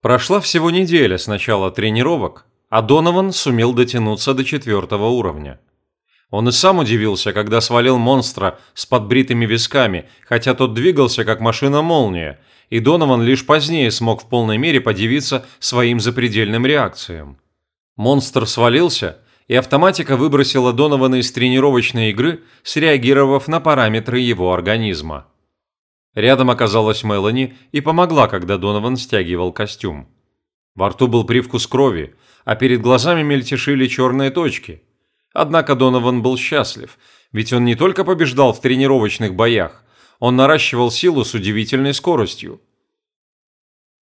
Прошла всего неделя с начала тренировок, а Донован сумел дотянуться до четвертого уровня. Он и сам удивился, когда свалил монстра с подбритыми висками, хотя тот двигался как машина-молния, и Донован лишь позднее смог в полной мере подивиться своим запредельным реакциям. Монстр свалился, и автоматика выбросила Донована из тренировочной игры, среагировав на параметры его организма. Рядом оказалась Мелани и помогла, когда Донован стягивал костюм. Во рту был привкус крови, а перед глазами мельтешили черные точки. Однако Донован был счастлив, ведь он не только побеждал в тренировочных боях, он наращивал силу с удивительной скоростью.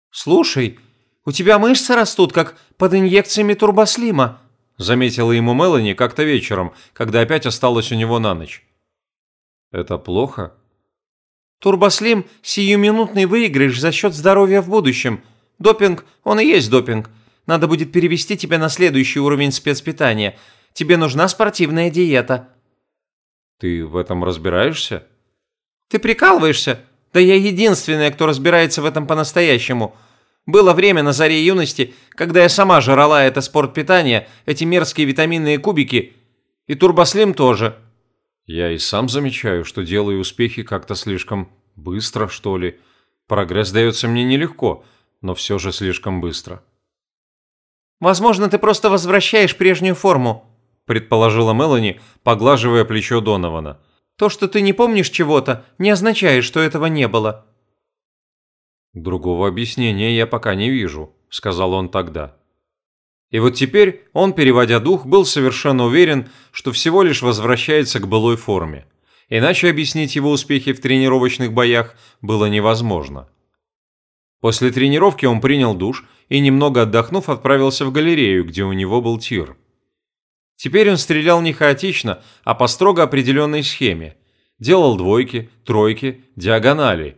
«Слушай, у тебя мышцы растут, как под инъекциями турбослима», заметила ему Мелани как-то вечером, когда опять осталась у него на ночь. «Это плохо?» Турбослим – сиюминутный выигрыш за счет здоровья в будущем. Допинг, он и есть допинг. Надо будет перевести тебя на следующий уровень спецпитания. Тебе нужна спортивная диета». «Ты в этом разбираешься?» «Ты прикалываешься? Да я единственная, кто разбирается в этом по-настоящему. Было время на заре юности, когда я сама жрала это спортпитание, эти мерзкие витаминные кубики. И турбослим тоже». Я и сам замечаю, что делаю успехи как-то слишком быстро, что ли. Прогресс дается мне нелегко, но все же слишком быстро. «Возможно, ты просто возвращаешь прежнюю форму», предположила Мелани, поглаживая плечо Донована. «То, что ты не помнишь чего-то, не означает, что этого не было». «Другого объяснения я пока не вижу», – сказал он тогда. И вот теперь он, переводя дух, был совершенно уверен, что всего лишь возвращается к былой форме. Иначе объяснить его успехи в тренировочных боях было невозможно. После тренировки он принял душ и, немного отдохнув, отправился в галерею, где у него был тир. Теперь он стрелял не хаотично, а по строго определенной схеме. Делал двойки, тройки, диагонали.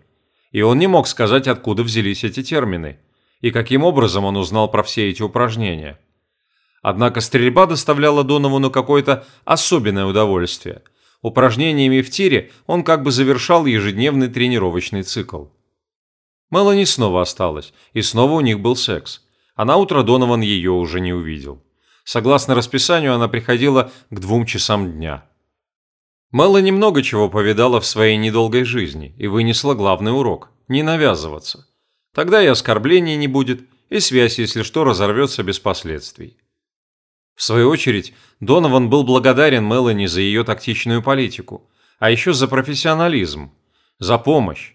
И он не мог сказать, откуда взялись эти термины – и каким образом он узнал про все эти упражнения. Однако стрельба доставляла Доновану какое-то особенное удовольствие. Упражнениями в тире он как бы завершал ежедневный тренировочный цикл. Мелани снова осталась, и снова у них был секс. А на утро Донован ее уже не увидел. Согласно расписанию, она приходила к двум часам дня. Мелани много чего повидала в своей недолгой жизни и вынесла главный урок – не навязываться. Тогда и оскорблений не будет, и связь, если что, разорвется без последствий. В свою очередь, Донован был благодарен Мелани за ее тактичную политику, а еще за профессионализм, за помощь.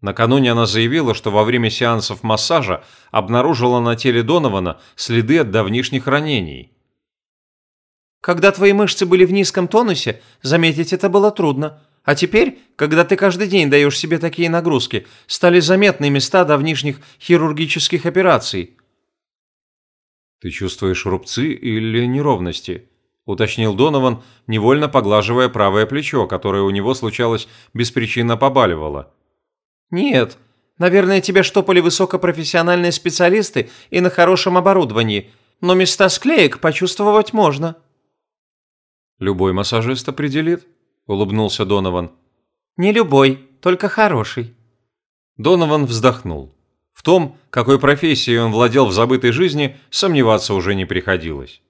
Накануне она заявила, что во время сеансов массажа обнаружила на теле Донована следы от давнишних ранений. «Когда твои мышцы были в низком тонусе, заметить это было трудно. А теперь, когда ты каждый день даешь себе такие нагрузки, стали заметны места давнишних хирургических операций. «Ты чувствуешь рубцы или неровности?» – уточнил Донован, невольно поглаживая правое плечо, которое у него случалось беспричинно побаливало. «Нет. Наверное, тебя штопали высокопрофессиональные специалисты и на хорошем оборудовании, но места склеек почувствовать можно». «Любой массажист определит», – улыбнулся Донован. «Не любой, только хороший». Донован вздохнул. Том, какой профессией он владел в забытой жизни, сомневаться уже не приходилось.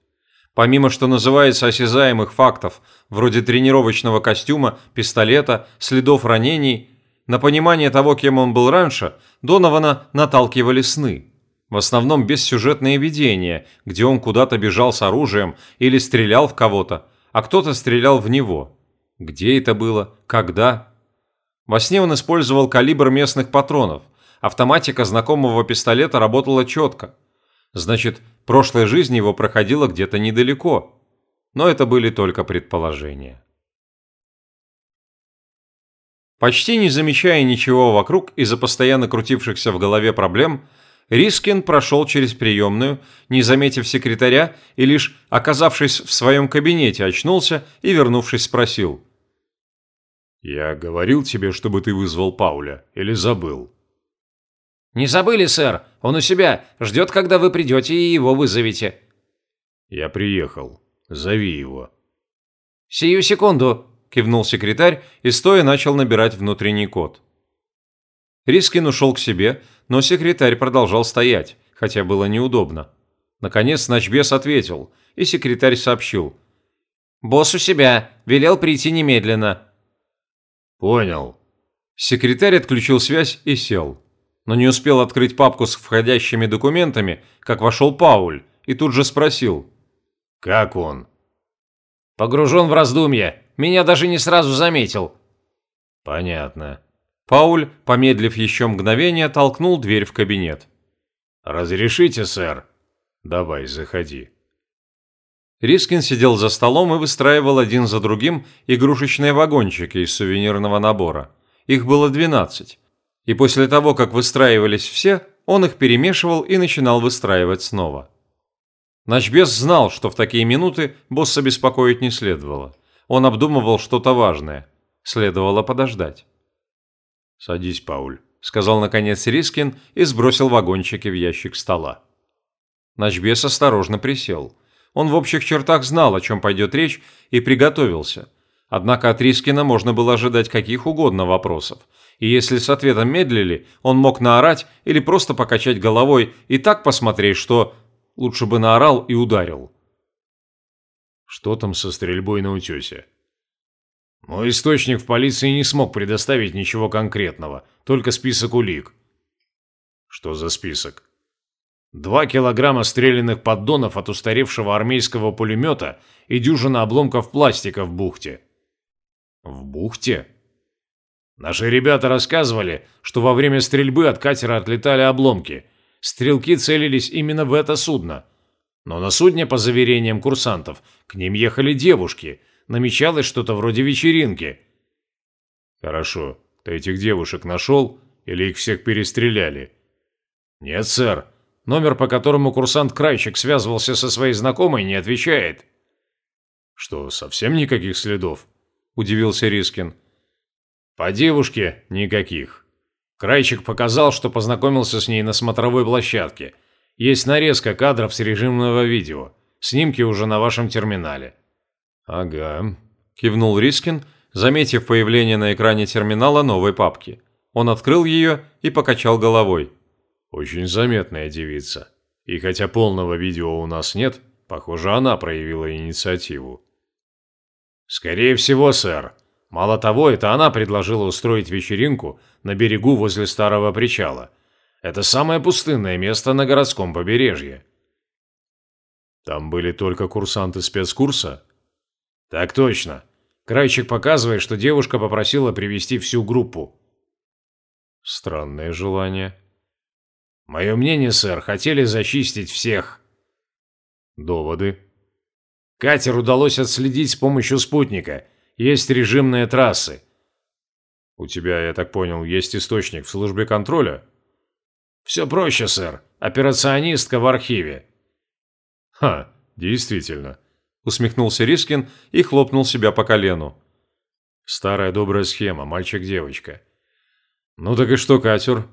Помимо что называется осязаемых фактов, вроде тренировочного костюма, пистолета, следов ранений, на понимание того, кем он был раньше, Донована наталкивали сны. В основном бессюжетные видения, где он куда-то бежал с оружием или стрелял в кого-то, а кто-то стрелял в него. Где это было? Когда? Во сне он использовал калибр местных патронов. Автоматика знакомого пистолета работала четко. Значит, прошлая жизнь его проходила где-то недалеко. Но это были только предположения. Почти не замечая ничего вокруг из-за постоянно крутившихся в голове проблем, Рискин прошел через приемную, не заметив секретаря и лишь оказавшись в своем кабинете, очнулся и, вернувшись, спросил. «Я говорил тебе, чтобы ты вызвал Пауля, или забыл?» «Не забыли, сэр. Он у себя. Ждет, когда вы придете и его вызовете». «Я приехал. Зови его». «Сию секунду», – кивнул секретарь и стоя начал набирать внутренний код. Рискин ушел к себе, но секретарь продолжал стоять, хотя было неудобно. Наконец Ночбес ответил, и секретарь сообщил. «Босс у себя. Велел прийти немедленно». «Понял». Секретарь отключил связь и сел. Но не успел открыть папку с входящими документами, как вошел Пауль и тут же спросил. «Как он?» «Погружен в раздумья. Меня даже не сразу заметил». «Понятно». Пауль, помедлив еще мгновение, толкнул дверь в кабинет. «Разрешите, сэр?» «Давай, заходи». Рискин сидел за столом и выстраивал один за другим игрушечные вагончики из сувенирного набора. Их было 12. И после того, как выстраивались все, он их перемешивал и начинал выстраивать снова. Ночбес знал, что в такие минуты босса беспокоить не следовало. Он обдумывал что-то важное. Следовало подождать. «Садись, Пауль», – сказал наконец Рискин и сбросил вагончики в ящик стола. Ночбес осторожно присел. Он в общих чертах знал, о чем пойдет речь, и приготовился. Однако от Рискина можно было ожидать каких угодно вопросов. И если с ответом медлили, он мог наорать или просто покачать головой и так посмотреть, что лучше бы наорал и ударил. «Что там со стрельбой на утесе?» Мой источник в полиции не смог предоставить ничего конкретного, только список улик. Что за список? Два килограмма стрелянных поддонов от устаревшего армейского пулемета и дюжина обломков пластика в бухте. В бухте? Наши ребята рассказывали, что во время стрельбы от катера отлетали обломки. Стрелки целились именно в это судно. Но на судне, по заверениям курсантов, к ним ехали девушки. Намечалось что-то вроде вечеринки. Хорошо. Ты этих девушек нашел или их всех перестреляли? Нет, сэр. Номер, по которому курсант Крайчик связывался со своей знакомой, не отвечает. Что, совсем никаких следов? Удивился Рискин. По девушке никаких. Крайчик показал, что познакомился с ней на смотровой площадке. Есть нарезка кадров с режимного видео. Снимки уже на вашем терминале. Ага, кивнул Рискин, заметив появление на экране терминала новой папки. Он открыл ее и покачал головой. Очень заметная девица. И хотя полного видео у нас нет, похоже, она проявила инициативу. Скорее всего, сэр. Мало того, это она предложила устроить вечеринку на берегу возле старого причала. Это самое пустынное место на городском побережье. Там были только курсанты спецкурса? Так точно. Крайчик показывает, что девушка попросила привести всю группу. Странное желание. Мое мнение, сэр, хотели зачистить всех. Доводы. Катер удалось отследить с помощью спутника. Есть режимные трассы. У тебя, я так понял, есть источник в службе контроля? Все проще, сэр. Операционистка в архиве. Ха, действительно. Усмехнулся Рискин и хлопнул себя по колену. Старая добрая схема, мальчик-девочка. Ну так и что, катер?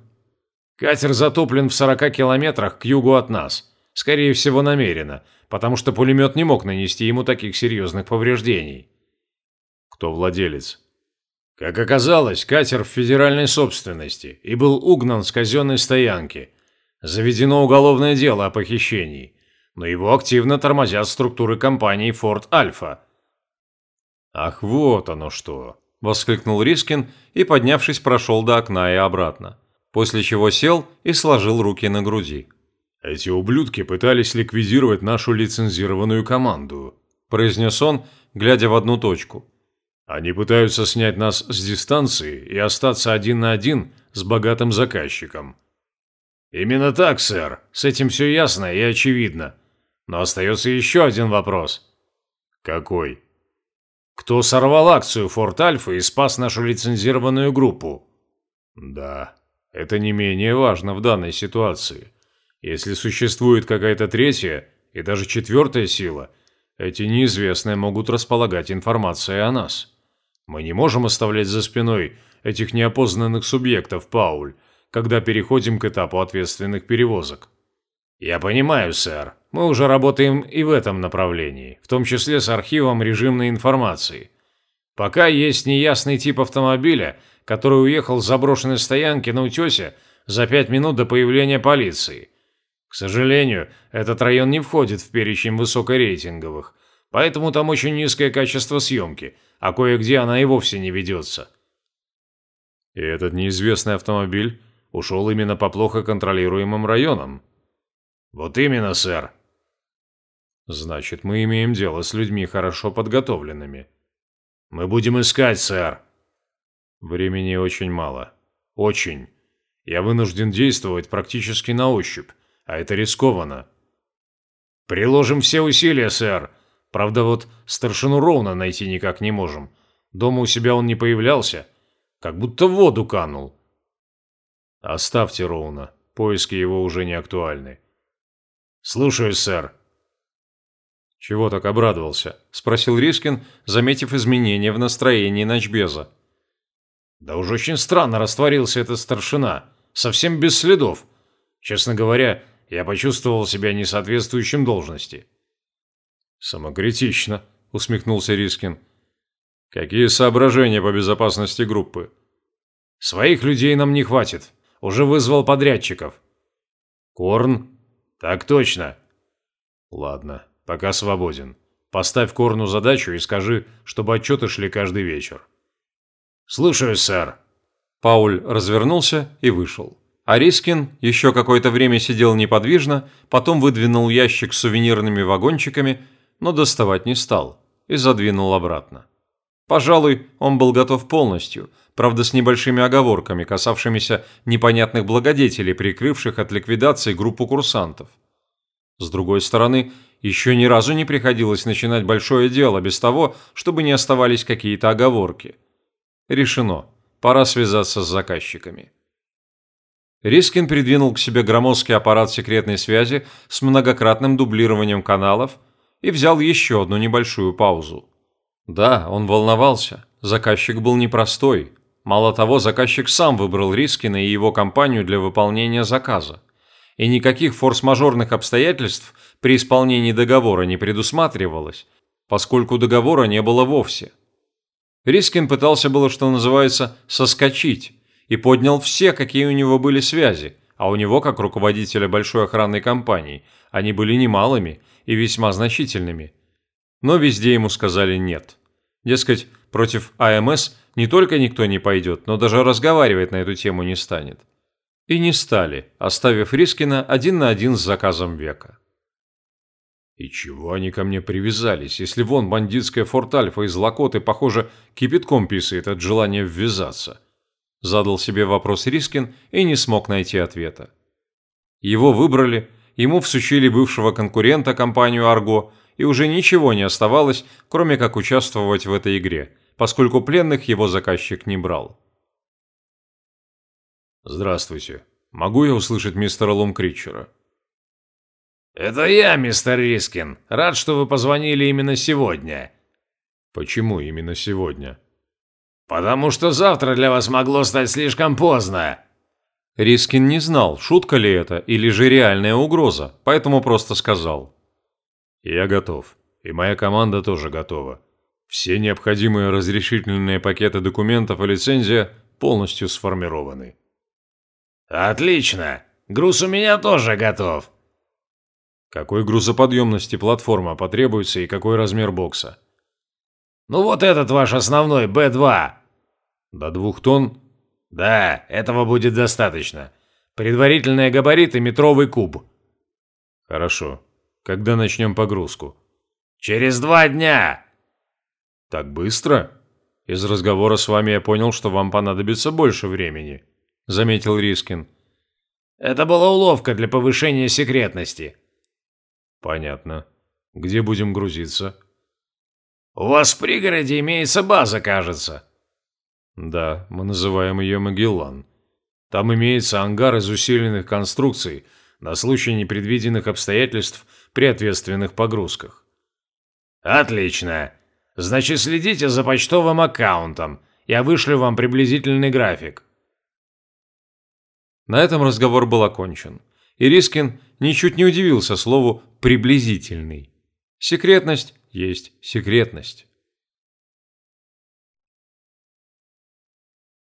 Катер затоплен в 40 километрах к югу от нас. Скорее всего, намеренно, потому что пулемет не мог нанести ему таких серьезных повреждений. Кто владелец? Как оказалось, катер в федеральной собственности и был угнан с казенной стоянки. Заведено уголовное дело о похищении, но его активно тормозят структуры компании Ford Alpha. «Ах, вот оно что!» – воскликнул Рискин и, поднявшись, прошел до окна и обратно после чего сел и сложил руки на груди. «Эти ублюдки пытались ликвидировать нашу лицензированную команду», – произнес он, глядя в одну точку. «Они пытаются снять нас с дистанции и остаться один на один с богатым заказчиком». «Именно так, сэр. С этим все ясно и очевидно. Но остается еще один вопрос». «Какой?» «Кто сорвал акцию Форт Альфа и спас нашу лицензированную группу?» «Да, это не менее важно в данной ситуации. Если существует какая-то третья и даже четвертая сила, эти неизвестные могут располагать информацией о нас. Мы не можем оставлять за спиной этих неопознанных субъектов, Пауль, когда переходим к этапу ответственных перевозок. Я понимаю, сэр. Мы уже работаем и в этом направлении, в том числе с архивом режимной информации. Пока есть неясный тип автомобиля – который уехал с заброшенной стоянки на утесе за пять минут до появления полиции. К сожалению, этот район не входит в перечень высокорейтинговых, поэтому там очень низкое качество съемки, а кое-где она и вовсе не ведется. И этот неизвестный автомобиль ушел именно по плохо контролируемым районам. Вот именно, сэр. Значит, мы имеем дело с людьми хорошо подготовленными. Мы будем искать, сэр. Времени очень мало. Очень. Я вынужден действовать практически на ощупь, а это рискованно. Приложим все усилия, сэр. Правда, вот старшину Роуна найти никак не можем. Дома у себя он не появлялся. Как будто в воду канул. Оставьте Роуна. Поиски его уже не актуальны. Слушаюсь, сэр. «Чего так обрадовался?» – спросил Рискин, заметив изменения в настроении ночбеза. «Да уж очень странно растворился этот старшина. Совсем без следов. Честно говоря, я почувствовал себя несоответствующим должности». «Самокритично», – усмехнулся Рискин. «Какие соображения по безопасности группы?» «Своих людей нам не хватит. Уже вызвал подрядчиков». «Корн?» «Так точно». «Ладно, Пока свободен. Поставь Корну задачу и скажи, чтобы отчеты шли каждый вечер. Слушаюсь, сэр. Пауль развернулся и вышел. А Рискин еще какое-то время сидел неподвижно, потом выдвинул ящик с сувенирными вагончиками, но доставать не стал и задвинул обратно. Пожалуй, он был готов полностью, правда с небольшими оговорками, касавшимися непонятных благодетелей, прикрывших от ликвидации группу курсантов. С другой стороны, еще ни разу не приходилось начинать большое дело без того, чтобы не оставались какие-то оговорки. Решено. Пора связаться с заказчиками. Рискин придвинул к себе громоздкий аппарат секретной связи с многократным дублированием каналов и взял еще одну небольшую паузу. Да, он волновался. Заказчик был непростой. Мало того, заказчик сам выбрал Рискина и его компанию для выполнения заказа и никаких форс-мажорных обстоятельств при исполнении договора не предусматривалось, поскольку договора не было вовсе. Рискин пытался было, что называется, соскочить, и поднял все, какие у него были связи, а у него, как руководителя большой охранной компании, они были немалыми и весьма значительными. Но везде ему сказали «нет». Дескать, против АМС не только никто не пойдет, но даже разговаривать на эту тему не станет. И не стали, оставив Рискина один на один с заказом века. И чего они ко мне привязались, если вон бандитская форт-альфа из Лакоты, похоже, кипятком писает от желания ввязаться? Задал себе вопрос Рискин и не смог найти ответа. Его выбрали, ему всучили бывшего конкурента компанию «Арго», и уже ничего не оставалось, кроме как участвовать в этой игре, поскольку пленных его заказчик не брал. «Здравствуйте. Могу я услышать мистера Лумкритчера?» «Это я, мистер Рискин. Рад, что вы позвонили именно сегодня». «Почему именно сегодня?» «Потому что завтра для вас могло стать слишком поздно». Рискин не знал, шутка ли это или же реальная угроза, поэтому просто сказал. «Я готов. И моя команда тоже готова. Все необходимые разрешительные пакеты документов и лицензия полностью сформированы». «Отлично! Груз у меня тоже готов!» «Какой грузоподъемности платформа потребуется и какой размер бокса?» «Ну вот этот ваш основной, Б-2». «До двух тонн?» «Да, этого будет достаточно. Предварительные габариты – метровый куб». «Хорошо. Когда начнем погрузку?» «Через два дня». «Так быстро?» Из разговора с вами я понял, что вам понадобится больше времени. – заметил Рискин. «Это была уловка для повышения секретности». «Понятно. Где будем грузиться?» «У вас в пригороде имеется база, кажется». «Да, мы называем ее Магеллан. Там имеется ангар из усиленных конструкций на случай непредвиденных обстоятельств при ответственных погрузках». «Отлично. Значит, следите за почтовым аккаунтом. Я вышлю вам приблизительный график». На этом разговор был окончен. И Рискин ничуть не удивился слову «приблизительный». Секретность есть секретность.